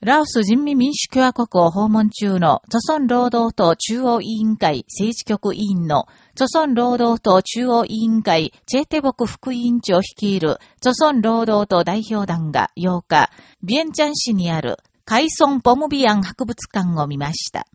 ラオス人民民主共和国を訪問中の、著村労働党中央委員会政治局委員の、著村労働党中央委員会チェーテボク副委員長率いる、著村労働党代表団が8日、ビエンチャン市にある、カイソンポムビアン博物館を見ました。